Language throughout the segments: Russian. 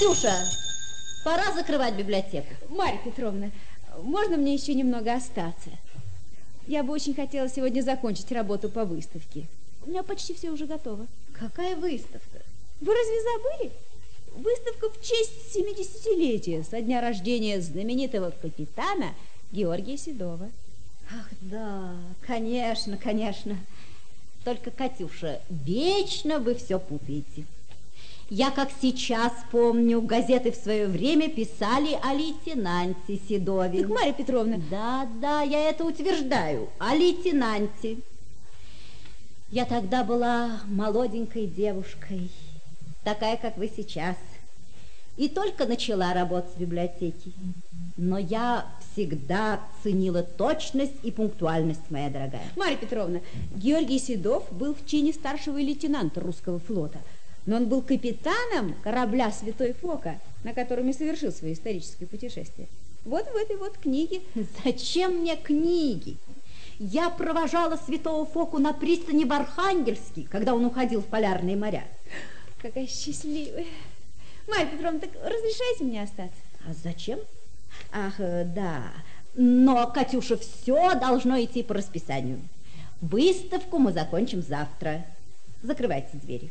Катюша, пора закрывать библиотеку. Марья Петровна, можно мне еще немного остаться? Я бы очень хотела сегодня закончить работу по выставке. У меня почти все уже готово. Какая выставка? Вы разве забыли? Выставка в честь 70-летия со дня рождения знаменитого капитана Георгия Седова. Ах, да, конечно, конечно. Только, Катюша, вечно вы все путаете. Я, как сейчас помню, газеты в свое время писали о лейтенанте Седове. Так, Марья Петровна... Да, да, я это утверждаю, о лейтенанте. Я тогда была молоденькой девушкой, такая, как вы сейчас, и только начала работать в библиотеке. Но я всегда ценила точность и пунктуальность, моя дорогая. Марья Петровна, Георгий Седов был в чине старшего лейтенанта русского флота – но он был капитаном корабля «Святой Фока», на котором и совершил свои исторические путешествия. Вот в этой вот книге. Зачем мне книги? Я провожала святого Фоку на пристани в Архангельске, когда он уходил в полярные моря. Какая счастливая. Майя Петровна, так разрешайте мне остаться? А зачем? Ах, э, да. Но, Катюша, все должно идти по расписанию. Выставку мы закончим завтра. Закрывайте двери.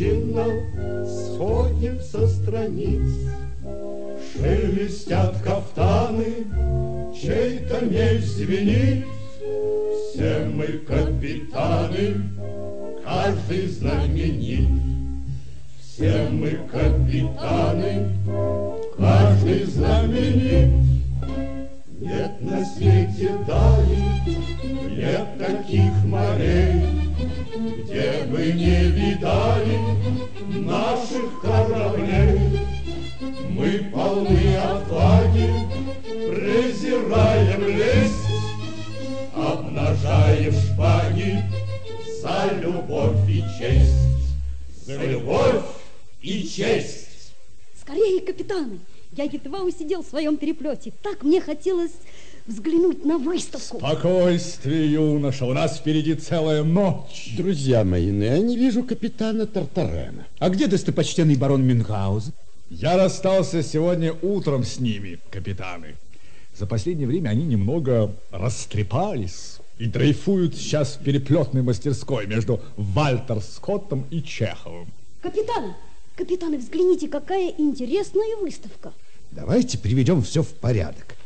чинно сходим со страниц. Шелестят кафтаны, чей-то меч звенит. Все мы капитаны, каждый знаменит. Все мы капитаны, каждый знаменит. Нет на свете дали, нет таких морей, где бы не видали наших кораблей. Мы полны отваги, презираем лесть, обнажаем шпаги за любовь и честь, за любовь и честь. Скорее, капитаны! Я едва усидел в своем переплете. Так мне хотелось взглянуть на выставку. Спокойствие, юноша, у нас впереди целая ночь. Друзья мои, но я не вижу капитана Тартарена. А где достопочтенный барон Мюнхгаузен? Я расстался сегодня утром с ними, капитаны. За последнее время они немного растрепались и дрейфуют сейчас в переплетной мастерской между Вальтер Скоттом и Чеховым. Капитан, капитаны, взгляните, какая интересная выставка. Давайте приведем все в порядок.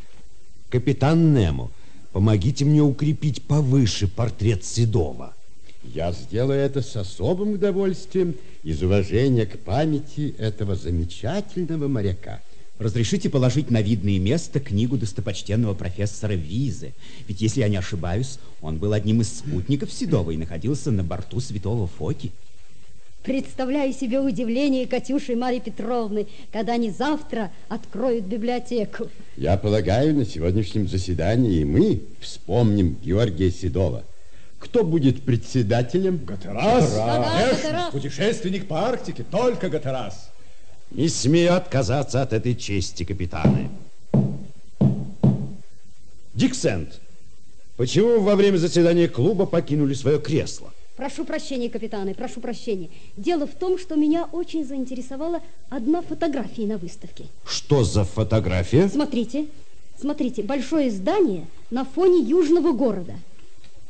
Капитан Немо, помогите мне укрепить повыше портрет Седова. Я сделаю это с особым удовольствием из уважения к памяти этого замечательного моряка. Разрешите положить на видное место книгу достопочтенного профессора Визы. Ведь, если я не ошибаюсь, он был одним из спутников Седова и находился на борту Святого Фоки. Представляю себе удивление Катюши и Марьи Петровны, когда они завтра откроют библиотеку. Я полагаю, на сегодняшнем заседании мы вспомним Георгия Седова. Кто будет председателем? Гатерас. Гатерас. Путешественник по Арктике, только Гатерас. Не смею отказаться от этой чести, капитаны. Диксент, почему во время заседания клуба покинули свое кресло? Прошу прощения, капитаны, прошу прощения. Дело в том, что меня очень заинтересовала одна фотография на выставке. Что за фотография? Смотрите, смотрите, большое здание на фоне южного города.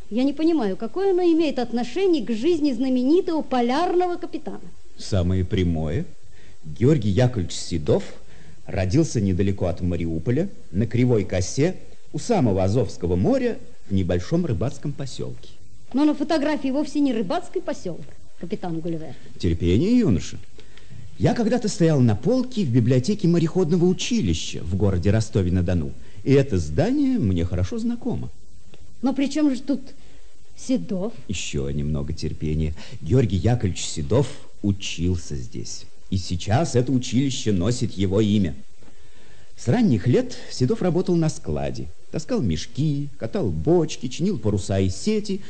Я не понимаю, какое оно имеет отношение к жизни знаменитого полярного капитана. Самое прямое. Георгий Яковлевич Седов родился недалеко от Мариуполя, на Кривой косе, у самого Азовского моря, в небольшом рыбацком поселке. Но на фотографии вовсе не рыбацкий поселок, капитан Гулливер. Терпение, юноша. Я когда-то стоял на полке в библиотеке мореходного училища в городе Ростове-на-Дону. И это здание мне хорошо знакомо. Но при чем же тут Седов? Еще немного терпения. Георгий Яковлевич Седов учился здесь. И сейчас это училище носит его имя. С ранних лет Седов работал на складе. Таскал мешки, катал бочки, чинил паруса и сети.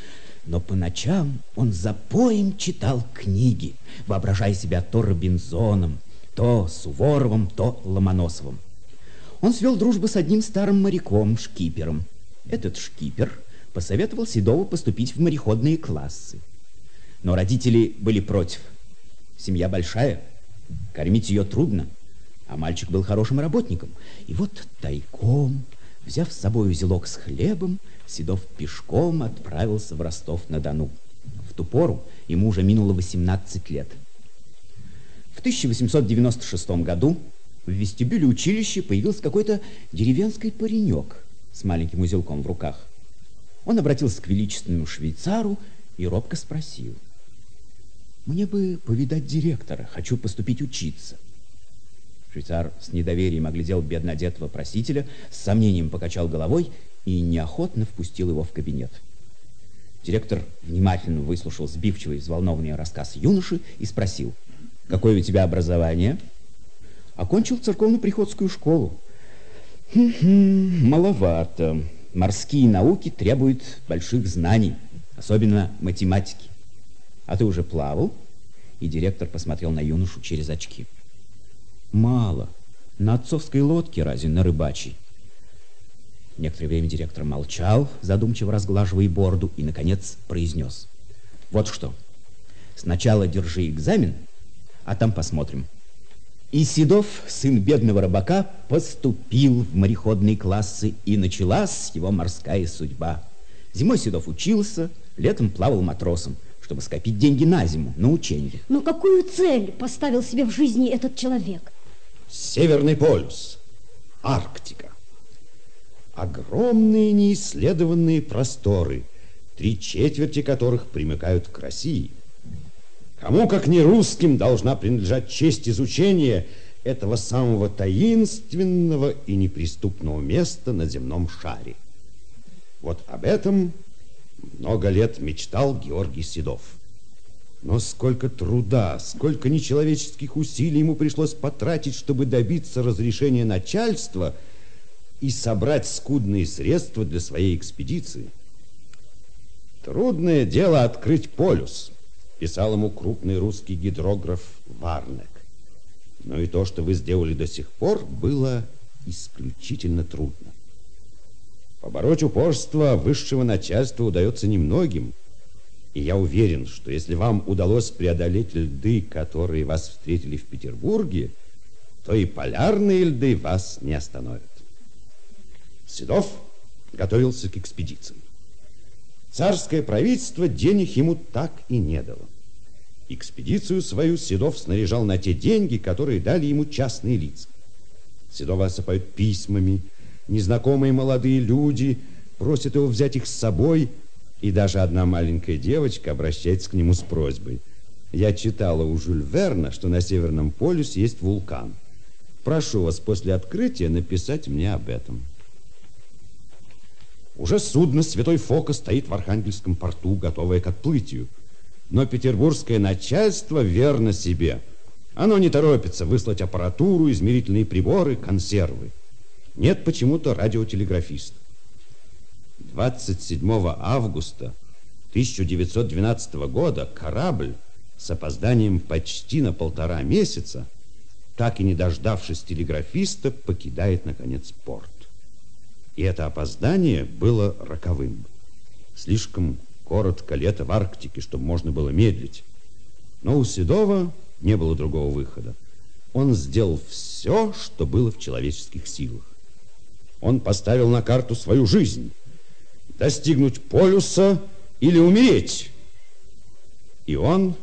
Но по ночам он за поем читал книги, воображая себя то Робинзоном, то Суворовым, то Ломоносовым. Он свел дружбу с одним старым моряком, шкипером. Этот шкипер посоветовал Седову поступить в мореходные классы. Но родители были против. Семья большая, кормить ее трудно, а мальчик был хорошим работником. И вот тайком, взяв с собой узелок с хлебом, Седов пешком отправился в Ростов-на-Дону. В ту пору ему уже минуло 18 лет. В 1896 году в вестибюле училища появился какой-то деревенский паренек с маленьким узелком в руках. Он обратился к величественному швейцару и робко спросил. «Мне бы повидать директора, хочу поступить учиться». Швейцар с недоверием оглядел бедно одетого просителя, с сомнением покачал головой и неохотно впустил его в кабинет. Директор внимательно выслушал сбивчивый, взволнованный рассказ юноши и спросил, «Какое у тебя образование?» «Окончил церковно-приходскую школу». «Хм -хм, «Маловато. Морские науки требуют больших знаний, особенно математики. А ты уже плавал?» И директор посмотрел на юношу через очки. «Мало. На отцовской лодке разве на рыбачьей?» Некоторое время директор молчал, задумчиво разглаживая бороду, и, наконец, произнес. «Вот что. Сначала держи экзамен, а там посмотрим». И Седов, сын бедного рыбака, поступил в мореходные классы, и началась его морская судьба. Зимой Седов учился, летом плавал матросом, чтобы скопить деньги на зиму, на учение. Но какую цель поставил себе в жизни этот человек? Северный полюс, Арктика огромные неисследованные просторы, три четверти которых примыкают к России. Кому, как не русским, должна принадлежать честь изучения этого самого таинственного и неприступного места на земном шаре. Вот об этом много лет мечтал Георгий Седов. Но сколько труда, сколько нечеловеческих усилий ему пришлось потратить, чтобы добиться разрешения начальства – и собрать скудные средства для своей экспедиции. Трудное дело открыть полюс, писал ему крупный русский гидрограф Варнек. Но и то, что вы сделали до сих пор, было исключительно трудно. Побороть упорство высшего начальства удается немногим. И я уверен, что если вам удалось преодолеть льды, которые вас встретили в Петербурге, то и полярные льды вас не остановят. Седов готовился к экспедиции. Царское правительство денег ему так и не дало. Экспедицию свою Седов снаряжал на те деньги, которые дали ему частные лица. Седова осыпают письмами, незнакомые молодые люди просят его взять их с собой, и даже одна маленькая девочка обращается к нему с просьбой. Я читала у Жюль Верна, что на Северном полюсе есть вулкан. Прошу вас после открытия написать мне об этом. Уже судно «Святой Фока» стоит в Архангельском порту, готовое к отплытию. Но петербургское начальство верно себе. Оно не торопится выслать аппаратуру, измерительные приборы, консервы. Нет почему-то радиотелеграфиста. 27 августа 1912 года корабль с опозданием почти на полтора месяца, так и не дождавшись телеграфиста, покидает, наконец, порт. И это опоздание было роковым. Слишком коротко лето в Арктике, чтобы можно было медлить. Но у Седова не было другого выхода. Он сделал все, что было в человеческих силах. Он поставил на карту свою жизнь. Достигнуть полюса или умереть. И он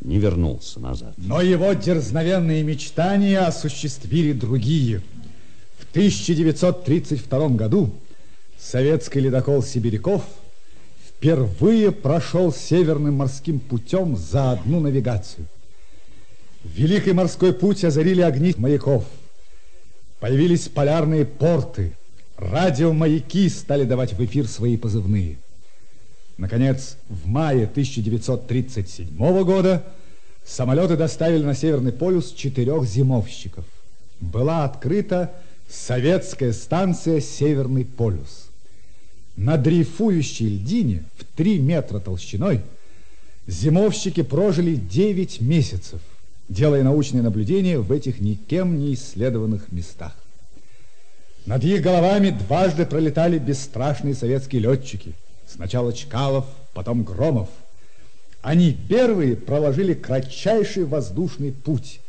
не вернулся назад. Но его дерзновенные мечтания осуществили другие – 1932 году советский ледокол «Сибиряков» впервые прошел Северным морским путем за одну навигацию. Великий морской путь озарили огни маяков. Появились полярные порты. Радиомаяки стали давать в эфир свои позывные. Наконец, в мае 1937 года Самолеты доставили на Северный полюс четырех зимовщиков. Была открыта советская станция «Северный полюс». На дрейфующей льдине в 3 метра толщиной зимовщики прожили 9 месяцев, делая научные наблюдения в этих никем не исследованных местах. Над их головами дважды пролетали бесстрашные советские летчики. Сначала Чкалов, потом Громов. Они первые проложили кратчайший воздушный путь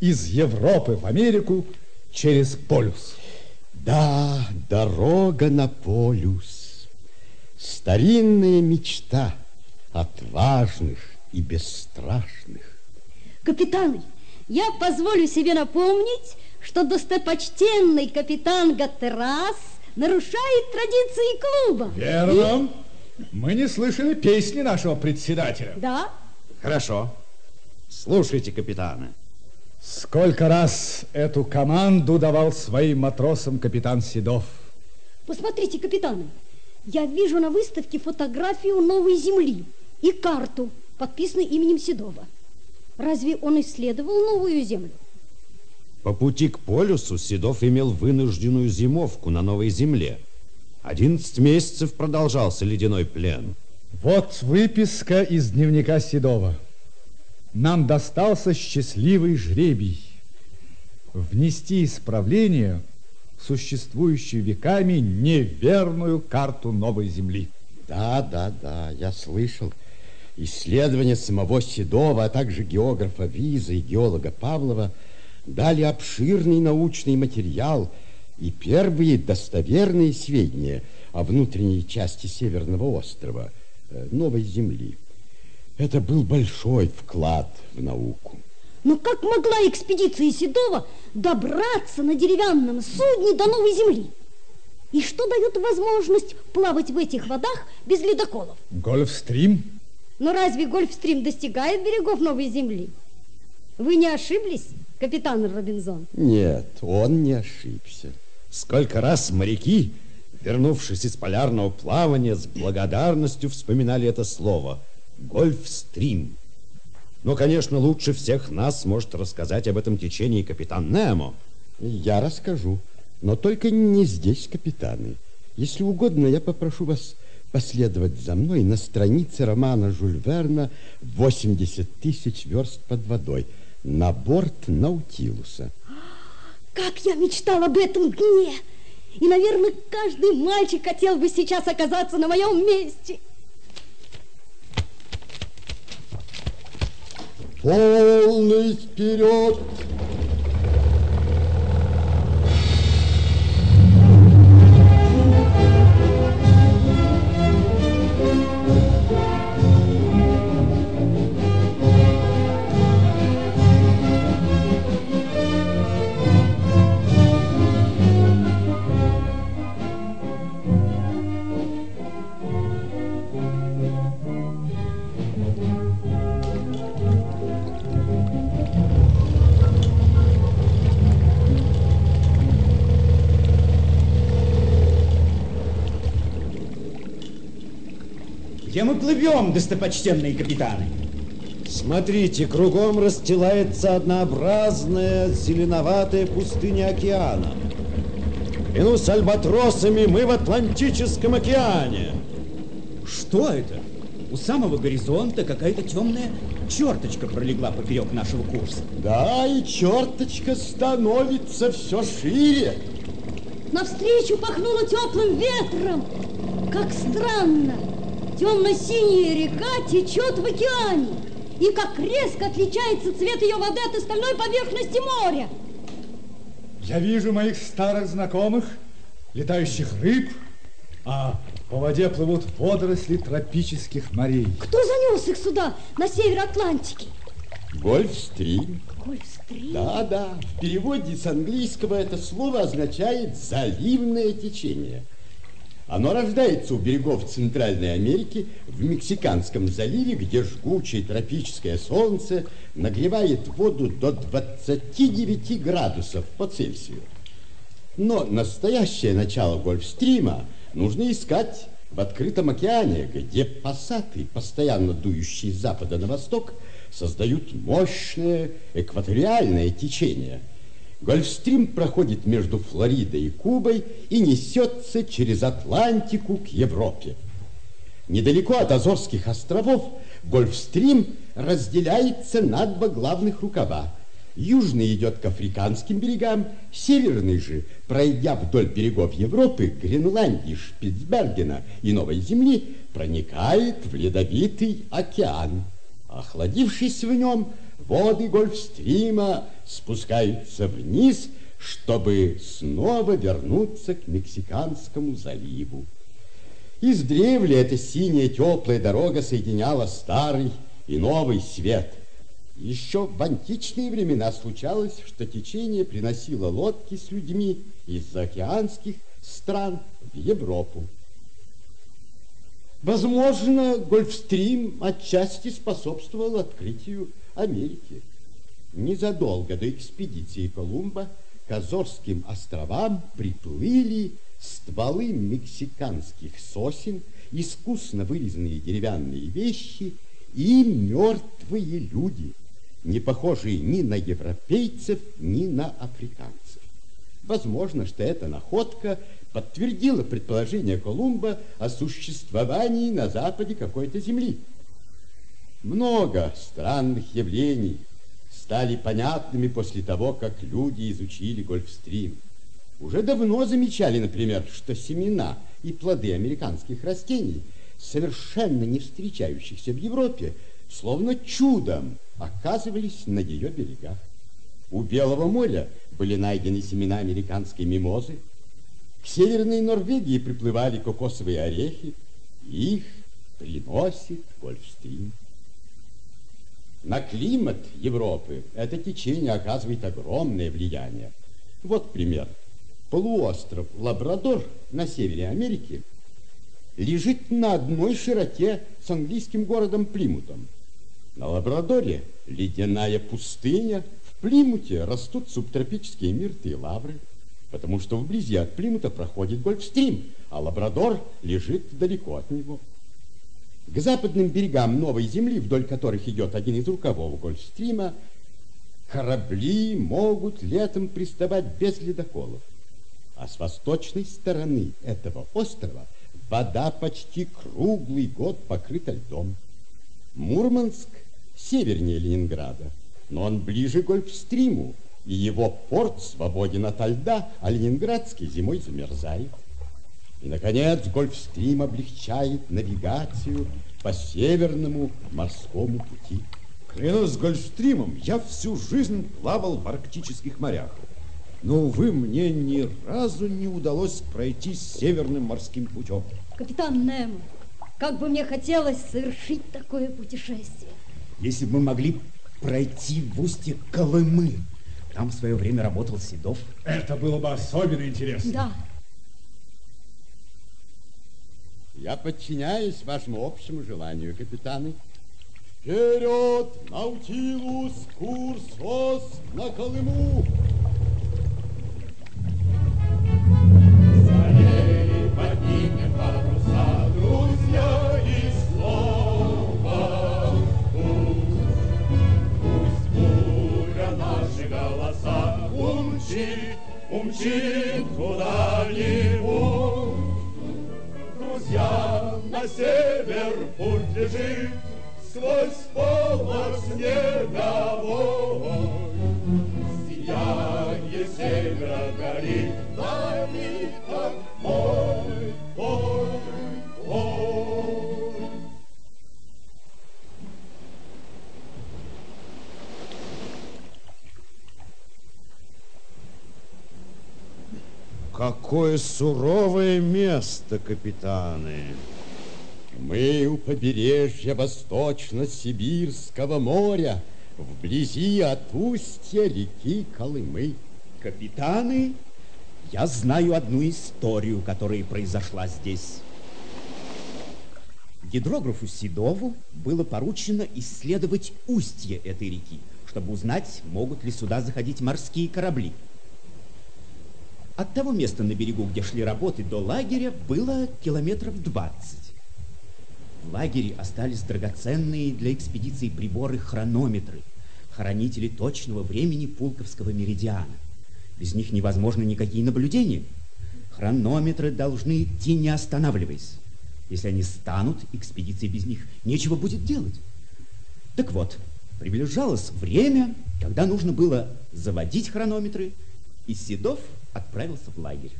из Европы в Америку через полюс. Да, дорога на полюс. Старинная мечта отважных и бесстрашных. Капитаны, я позволю себе напомнить, что достопочтенный капитан Гаттерас нарушает традиции клуба. Верно. Мы не слышали песни нашего председателя. Да? Хорошо. Слушайте, капитаны. Сколько раз эту команду давал своим матросам капитан Седов? Посмотрите, капитаны, я вижу на выставке фотографию новой земли и карту, подписанную именем Седова. Разве он исследовал новую землю? По пути к полюсу Седов имел вынужденную зимовку на новой земле. Одиннадцать месяцев продолжался ледяной плен. Вот выписка из дневника Седова. Нам достался счастливый жребий. Внести исправление в существующую веками неверную карту новой земли. Да, да, да, я слышал. Исследования самого Седова, а также географа Виза и геолога Павлова – дали обширный научный материал и первые достоверные сведения о внутренней части Северного острова, э, Новой Земли. Это был большой вклад в науку. Но как могла экспедиция Седова добраться на деревянном судне до Новой Земли? И что дает возможность плавать в этих водах без ледоколов? Гольфстрим. Но разве Гольфстрим достигает берегов Новой Земли? Вы не ошиблись? капитан Робинзон? Нет, он не ошибся. Сколько раз моряки, вернувшись из полярного плавания, с благодарностью вспоминали это слово «Гольфстрим». Но, конечно, лучше всех нас может рассказать об этом течении капитан Немо. Я расскажу, но только не здесь, капитаны. Если угодно, я попрошу вас последовать за мной на странице романа Жюль Верна «80 тысяч верст под водой» на борт Наутилуса. Как я мечтал об этом дне! И, наверное, каждый мальчик хотел бы сейчас оказаться на моем месте. Полный вперед! Плывем, достопочтенные капитаны? Смотрите, кругом расстилается однообразная зеленоватая пустыня океана. Клянусь альбатросами, мы в Атлантическом океане. Что это? У самого горизонта какая-то темная черточка пролегла поперек нашего курса. Да, и черточка становится все шире. Навстречу пахнуло теплым ветром. Как странно. Темно-синяя река течет в океане. И как резко отличается цвет ее воды от остальной поверхности моря. Я вижу моих старых знакомых, летающих рыб, а по воде плывут водоросли тропических морей. Кто занес их сюда, на север Атлантики? Гольфстрим. Гольфстрим? Да, да. В переводе с английского это слово означает заливное течение. Оно рождается у берегов Центральной Америки, в Мексиканском заливе, где жгучее тропическое солнце нагревает воду до 29 градусов по Цельсию. Но настоящее начало Гольфстрима нужно искать в открытом океане, где пассаты, постоянно дующие с запада на восток, создают мощное экваториальное течение. Гольфстрим проходит между Флоридой и Кубой и несется через Атлантику к Европе. Недалеко от Азорских островов Гольфстрим разделяется на два главных рукава. Южный идет к африканским берегам, северный же, пройдя вдоль берегов Европы, Гренландии, Шпицбергена и Новой Земли, проникает в ледовитый океан. Охладившись в нем, воды Гольфстрима спускаются вниз, чтобы снова вернуться к Мексиканскому заливу. Издревле эта синяя теплая дорога соединяла старый и новый свет. Еще в античные времена случалось, что течение приносило лодки с людьми из заокеанских стран в Европу. Возможно, Гольфстрим отчасти способствовал открытию Америки. Незадолго до экспедиции Колумба к Азорским островам приплыли стволы мексиканских сосен, искусно вырезанные деревянные вещи и мертвые люди, не похожие ни на европейцев, ни на африканцев. Возможно, что эта находка подтвердила предположение Колумба о существовании на западе какой-то земли. Много странных явлений стали понятными после того, как люди изучили Гольфстрим. Уже давно замечали, например, что семена и плоды американских растений, совершенно не встречающихся в Европе, словно чудом оказывались на ее берегах. У Белого моря были найдены семена американской мимозы. К северной Норвегии приплывали кокосовые орехи. Их приносит Гольфстрим. На климат Европы это течение оказывает огромное влияние. Вот пример – полуостров Лабрадор на севере Америки лежит на одной широте с английским городом Плимутом. На Лабрадоре ледяная пустыня, в Плимуте растут субтропические мирты и лавры, потому что вблизи от Плимута проходит Гольфстрим, а Лабрадор лежит далеко от него. К западным берегам Новой Земли, вдоль которых идет один из рукавов Гольфстрима, корабли могут летом приставать без ледоколов. А с восточной стороны этого острова вода почти круглый год покрыта льдом. Мурманск севернее Ленинграда, но он ближе к Гольфстриму, и его порт свободен от льда, а Ленинградский зимой замерзает. И, наконец, Гольфстрим облегчает навигацию по северному морскому пути. Клянусь Гольфстримом, я всю жизнь плавал в арктических морях. Но, увы, мне ни разу не удалось пройти северным морским путем. Капитан Немо, как бы мне хотелось совершить такое путешествие. Если бы мы могли пройти в устье Колымы. Там в свое время работал Седов. Это было бы особенно интересно. Да. Я подчиняюсь вашему общему желанию, капитаны. Вперед, Наутилус, курс ВОЗ на Колыму! Место, капитаны! Мы у побережья Восточно-Сибирского моря, вблизи от устья реки Колымы. Капитаны, я знаю одну историю, которая произошла здесь. Гидрографу Седову было поручено исследовать устье этой реки, чтобы узнать, могут ли сюда заходить морские корабли. От того места на берегу, где шли работы, до лагеря было километров 20. В лагере остались драгоценные для экспедиции приборы хронометры, хранители точного времени Пулковского меридиана. Без них невозможно никакие наблюдения. Хронометры должны идти, не останавливаясь. Если они станут, экспедиции без них нечего будет делать. Так вот, приближалось время, когда нужно было заводить хронометры, и Седов отправился в лагерь.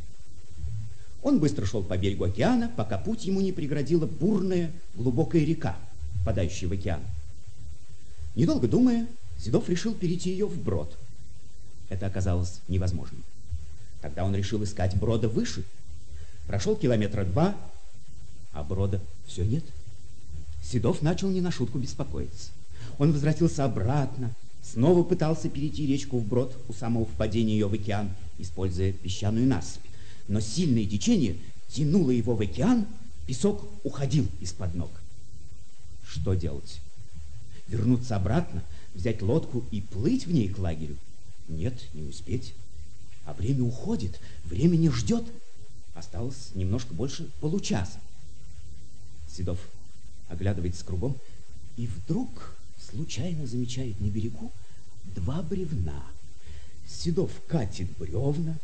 Он быстро шел по берегу океана, пока путь ему не преградила бурная глубокая река, впадающая в океан. Недолго думая, Седов решил перейти ее вброд. Это оказалось невозможным. Тогда он решил искать брода выше. Прошел километра два, а брода все нет. Седов начал не на шутку беспокоиться. Он возвратился обратно, снова пытался перейти речку вброд у самого впадения ее в океан, используя песчаную насыпь. Но сильное течение тянуло его в океан, песок уходил из-под ног. Что делать? Вернуться обратно, взять лодку и плыть в ней к лагерю? Нет, не успеть. А время уходит, время не ждет. Осталось немножко больше получаса. Седов оглядывается кругом и вдруг случайно замечает на берегу два бревна. Седов катит бревна,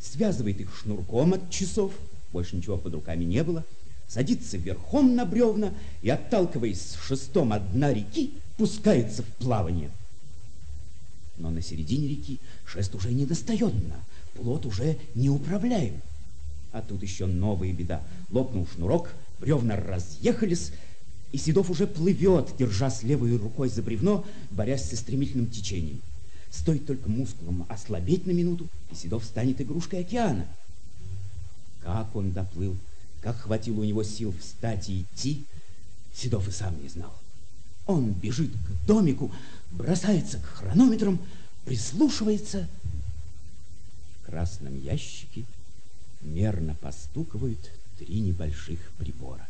связывает их шнурком от часов, больше ничего под руками не было, садится верхом на бревна и, отталкиваясь шестом от дна реки, пускается в плавание. Но на середине реки шест уже не достает плот уже не управляем. А тут еще новая беда. Лопнул шнурок, бревна разъехались, и Седов уже плывет, держась левой рукой за бревно, борясь со стремительным течением. Стоит только мускулам ослабеть на минуту, и Седов станет игрушкой океана. Как он доплыл, как хватило у него сил встать и идти, Седов и сам не знал. Он бежит к домику, бросается к хронометрам, прислушивается. В красном ящике мерно постукивают три небольших прибора.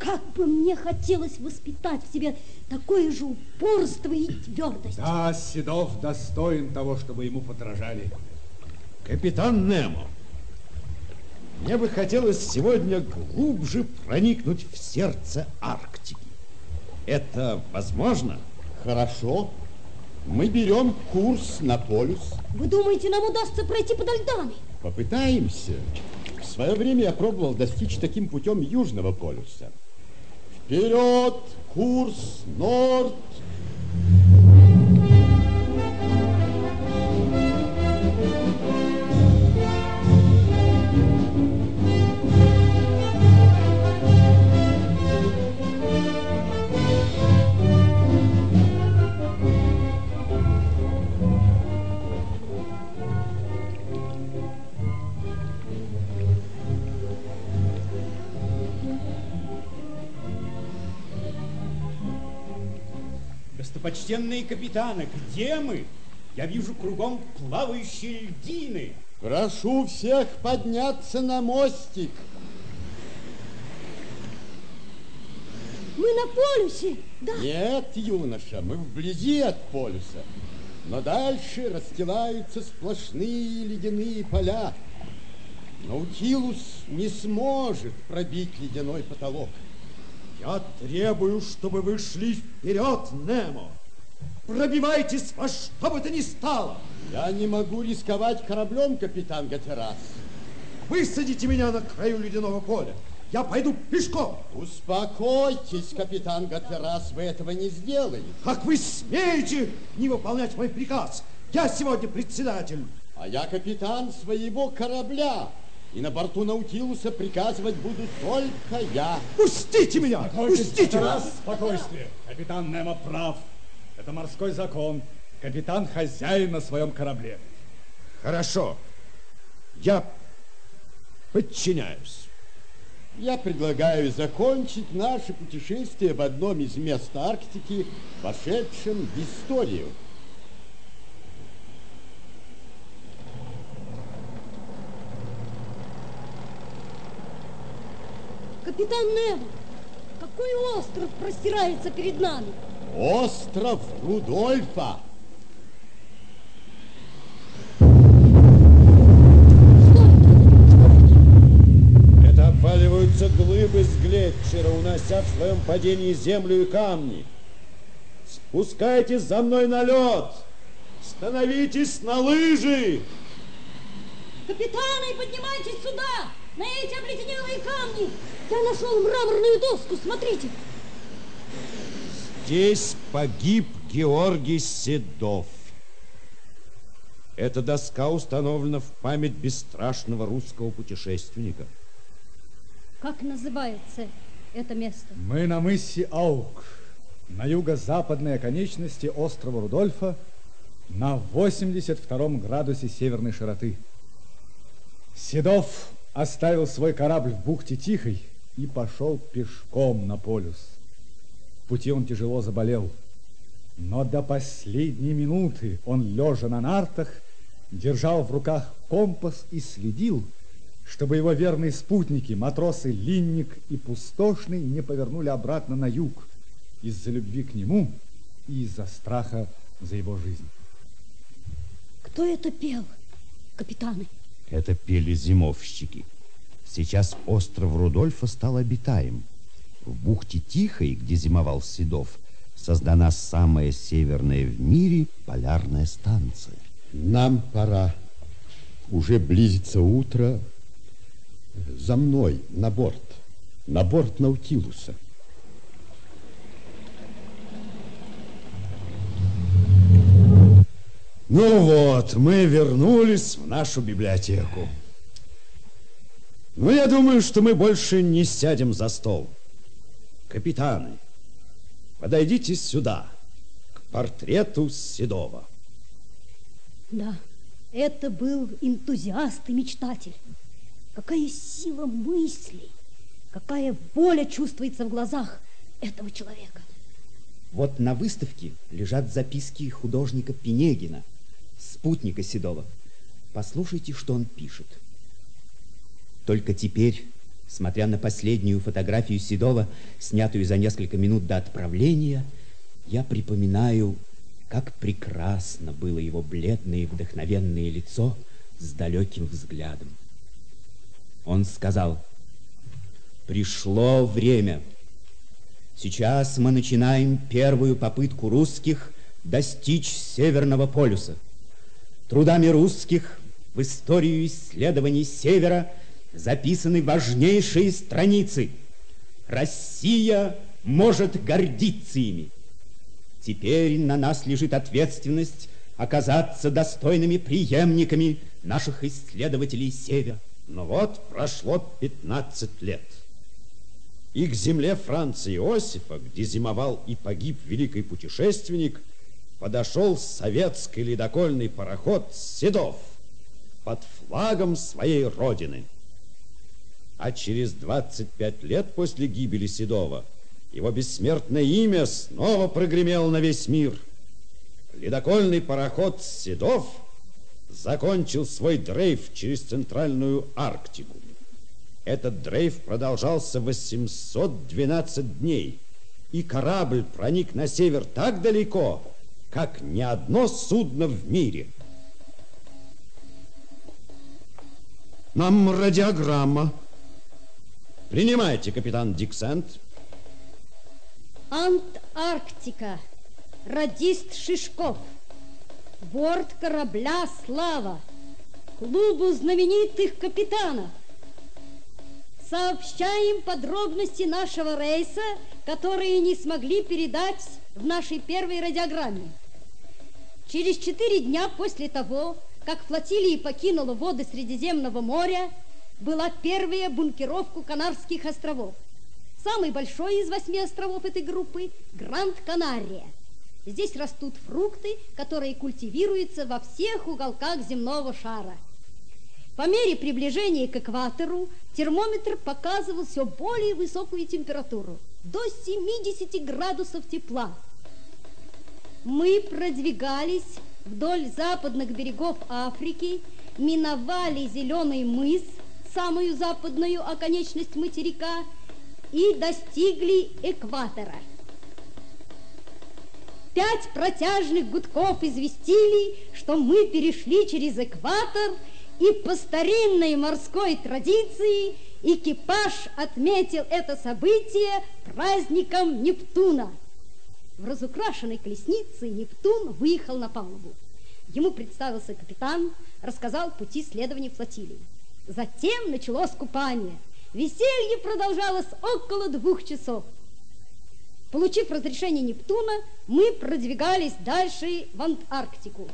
Как бы мне хотелось воспитать в себе такое же упорство и твердость. Да, Седов достоин того, чтобы ему подражали. Капитан Немо, мне бы хотелось сегодня глубже проникнуть в сердце Арктики. Это возможно? Хорошо. Мы берем курс на полюс. Вы думаете, нам удастся пройти подо льдами? Попытаемся. В свое время я пробовал достичь таким путем Южного полюса. Вперед! Курс Норд! Достопочтенные капитаны, где мы? Я вижу кругом плавающие льдины. Прошу всех подняться на мостик. Мы на полюсе, да? Нет, юноша, мы вблизи от полюса. Но дальше расстилаются сплошные ледяные поля. Наутилус не сможет пробить ледяной потолок. Я требую, чтобы вы шли вперед, Немо. Пробивайтесь во что бы то ни стало. Я не могу рисковать кораблем, капитан Гатерас. Высадите меня на краю ледяного поля. Я пойду пешком. Успокойтесь, капитан Гатерас, вы этого не сделаете. Как вы смеете не выполнять мой приказ? Я сегодня председатель. А я капитан своего корабля. И на борту Наутилуса приказывать буду только я. Пустите меня! Пустите! Раз, спокойствие. Капитан Немо прав. Это морской закон. Капитан хозяин на своем корабле. Хорошо. Я подчиняюсь. Я предлагаю закончить наше путешествие в одном из мест Арктики, вошедшем в историю. Капитан Немо, какой остров простирается перед нами? Остров Рудольфа. Это обваливаются глыбы с Глетчера, унося в своем падении землю и камни. Спускайтесь за мной на лед! Становитесь на лыжи! Капитаны, поднимайтесь сюда! На эти обледенелые камни! Я нашел мраморную доску, смотрите! Здесь погиб Георгий Седов. Эта доска установлена в память бесстрашного русского путешественника. Как называется это место? Мы на мысе Аук, на юго-западной оконечности острова Рудольфа, на 82 градусе северной широты. Седов оставил свой корабль в бухте Тихой и пошел пешком на полюс. В пути он тяжело заболел, но до последней минуты он, лежа на нартах, держал в руках компас и следил, чтобы его верные спутники, матросы Линник и Пустошный, не повернули обратно на юг из-за любви к нему и из-за страха за его жизнь. Кто это пел, капитаны? Это пели зимовщики. Сейчас остров Рудольфа стал обитаем. В бухте Тихой, где зимовал Седов, создана самая северная в мире полярная станция. Нам пора. Уже близится утро. За мной, на борт. На борт Наутилуса. Ну вот, мы вернулись в нашу библиотеку. Но я думаю, что мы больше не сядем за стол. Капитаны, подойдите сюда, к портрету Седова. Да, это был энтузиаст и мечтатель. Какая сила мыслей, какая воля чувствуется в глазах этого человека. Вот на выставке лежат записки художника Пенегина, спутника Седова. Послушайте, что он пишет. Только теперь, смотря на последнюю фотографию Седова, снятую за несколько минут до отправления, я припоминаю, как прекрасно было его бледное и вдохновенное лицо с далеким взглядом. Он сказал, пришло время. Сейчас мы начинаем первую попытку русских достичь Северного полюса – Трудами русских в историю исследований Севера записаны важнейшие страницы. Россия может гордиться ими. Теперь на нас лежит ответственность оказаться достойными преемниками наших исследователей Севера. Но вот прошло 15 лет. И к земле Франца Иосифа, где зимовал и погиб великий путешественник, подошел советский ледокольный пароход «Седов» под флагом своей родины. А через 25 лет после гибели Седова его бессмертное имя снова прогремело на весь мир. Ледокольный пароход «Седов» закончил свой дрейф через Центральную Арктику. Этот дрейф продолжался 812 дней, и корабль проник на север так далеко, как ни одно судно в мире. Нам радиограмма. Принимайте, капитан Диксент. Антарктика. Радист Шишков. Борт корабля «Слава». Клубу знаменитых капитанов. Сообщаем подробности нашего рейса, которые не смогли передать в нашей первой радиограмме. Через четыре дня после того, как флотилия покинула воды Средиземного моря, была первая бункеровка Канарских островов. Самый большой из восьми островов этой группы – Гранд-Канария. Здесь растут фрукты, которые культивируются во всех уголках земного шара. По мере приближения к экватору термометр показывал все более высокую температуру – до 70 градусов тепла – мы продвигались вдоль западных берегов Африки, миновали Зеленый мыс, самую западную оконечность материка, и достигли экватора. Пять протяжных гудков известили, что мы перешли через экватор и по старинной морской традиции экипаж отметил это событие праздником Нептуна. В разукрашенной колеснице Нептун выехал на палубу. Ему представился капитан, рассказал пути следования флотилии. Затем началось купание. Веселье продолжалось около двух часов. Получив разрешение Нептуна, мы продвигались дальше в Антарктику.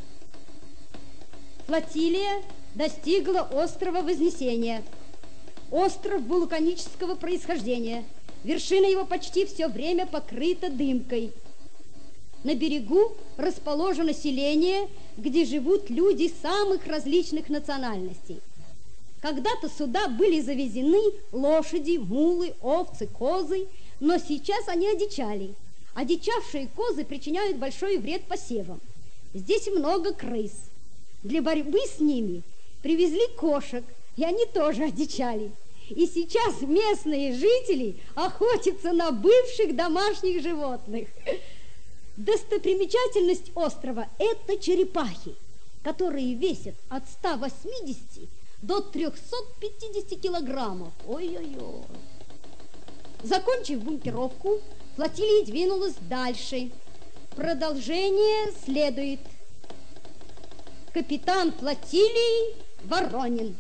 Флотилия достигла острова Вознесения. Остров вулканического происхождения. Вершина его почти все время покрыта дымкой. На берегу расположено селение, где живут люди самых различных национальностей. Когда-то сюда были завезены лошади, мулы, овцы, козы, но сейчас они одичали. Одичавшие козы причиняют большой вред посевам. Здесь много крыс. Для борьбы с ними привезли кошек, и они тоже одичали. И сейчас местные жители охотятся на бывших домашних животных. Достопримечательность острова – это черепахи, которые весят от 180 до 350 килограммов. Ой-ой-ой. Закончив бункеровку, флотилия двинулась дальше. Продолжение следует. Капитан флотилии Воронин.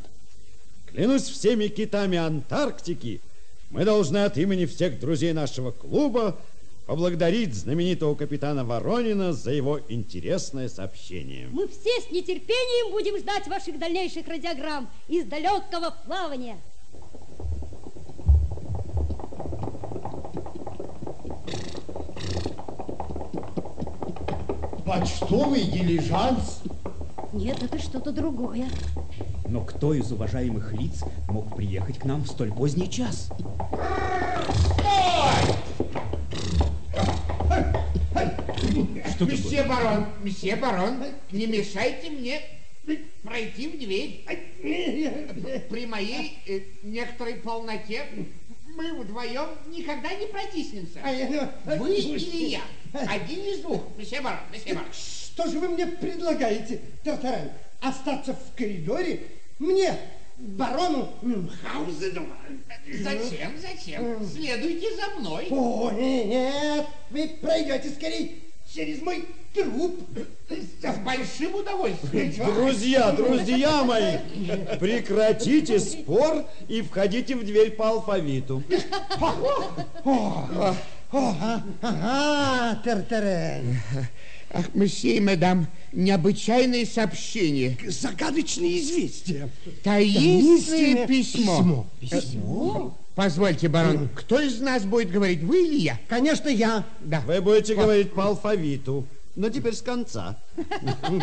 Клянусь всеми китами Антарктики, мы должны от имени всех друзей нашего клуба поблагодарить знаменитого капитана Воронина за его интересное сообщение. Мы все с нетерпением будем ждать ваших дальнейших радиограмм из далекого плавания. Почтовый дилижанс? Нет, это что-то другое. Но кто из уважаемых лиц мог приехать к нам в столь поздний час? Что месье такое? барон, месье барон, не мешайте мне пройти в дверь. При моей э, некоторой полноте мы вдвоем никогда не протиснемся. Вы или я? Один из двух, месье барон, месье барон. Что же вы мне предлагаете, Тартарен? Остаться в коридоре? Мне, барону Мюнхгаузену? Зачем, зачем? Следуйте за мной. О, нет, вы пройдете скорее через мой труп. С большим удовольствием. Друзья, друзья мои, прекратите спор и входите в дверь по алфавиту. Ага, Тертарен. Ах, месье и мадам, необычайное сообщение. Загадочные известия. Таинственное письмо. Письмо? Письмо? Позвольте, барон, кто из нас будет говорить, вы или я? Конечно, я. Да. Вы будете говорить по алфавиту, но теперь с конца. Ага,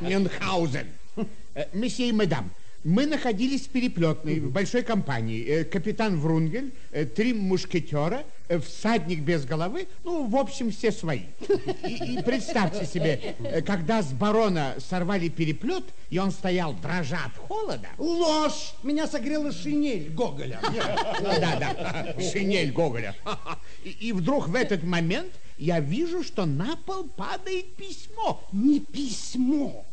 Мюнхгаузен. Э, месье и мадам, мы находились в переплетной, в большой компании. Э, капитан Врунгель, э, три мушкетера, э, всадник без головы, ну, в общем, все свои. И, и представьте себе, когда с барона сорвали переплет, и он стоял, дрожа от холода. Ложь! Меня согрела шинель Гоголя. Да, да, шинель Гоголя. И, и вдруг в этот момент я вижу, что на пол падает письмо. Не письмо,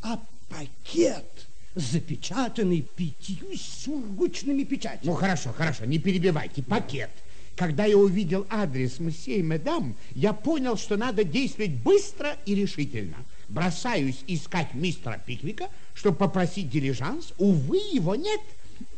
а пакет запечатанный пятью сургучными печатями. Ну, хорошо, хорошо, не перебивайте. Пакет. Когда я увидел адрес месье и мадам, я понял, что надо действовать быстро и решительно. Бросаюсь искать мистера Пиквика, чтобы попросить дилижанс. Увы, его нет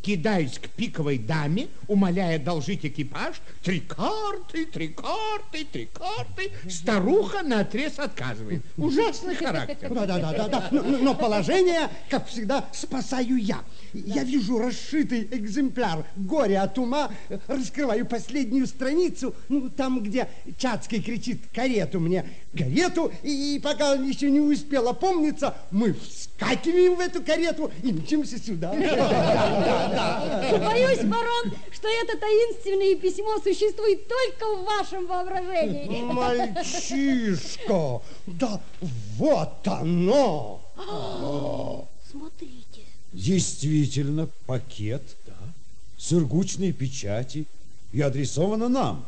кидаюсь к пиковой даме, умоляя должить экипаж. Три карты, три карты, три карты. Старуха на отрез отказывает. Ужасный характер. Да, да, да, да, да. Но, но положение, как всегда, спасаю я. Я вижу расшитый экземпляр «Горе от ума», раскрываю последнюю страницу, ну, там, где Чацкий кричит «карету мне, карету», и пока он еще не успел опомниться, мы вскакиваем в эту карету и мчимся сюда. Боюсь, барон, что это таинственное письмо существует только в вашем воображении. Мальчишка, да вот оно! Смотрите. Действительно, пакет, да. сургучные печати и адресовано нам.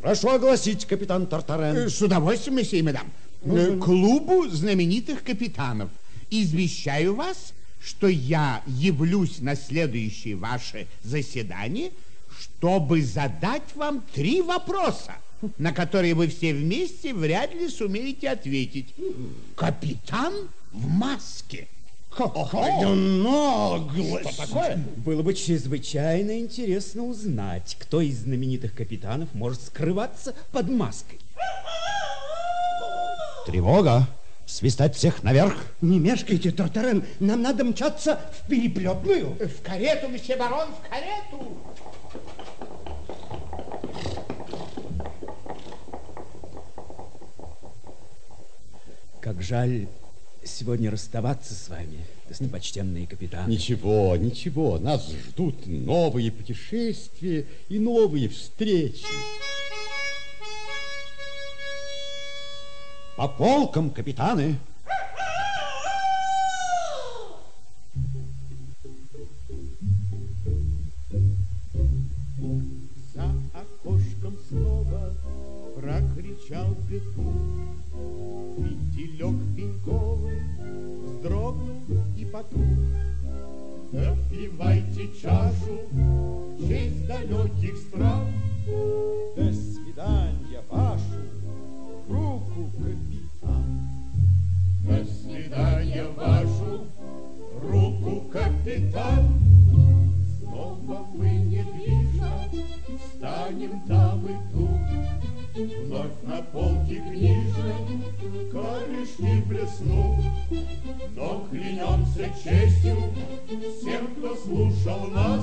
Прошу огласить, капитан Тартарен. Э, с удовольствием, месье и мадам. Э, клубу знаменитых капитанов. Извещаю вас, что я явлюсь на следующее ваше заседание, чтобы задать вам три вопроса, на которые вы все вместе вряд ли сумеете ответить. Капитан в маске. Какая наглость! Что такое? Было бы чрезвычайно интересно узнать, кто из знаменитых капитанов может скрываться под маской. Тревога! Свистать всех наверх! Не мешкайте, Тартарен, нам надо мчаться в переплетную. В карету, месье барон, в карету! Как жаль сегодня расставаться с вами, достопочтенные капитаны. Ничего, ничего, нас ждут новые путешествия и новые встречи. По полкам, капитаны! За окошком снова прокричал петух. Фитилек пеньковый вздрогнул и потух. Допивайте чашу, честь далеких стран. Но клянемся честью всем, кто слушал нас,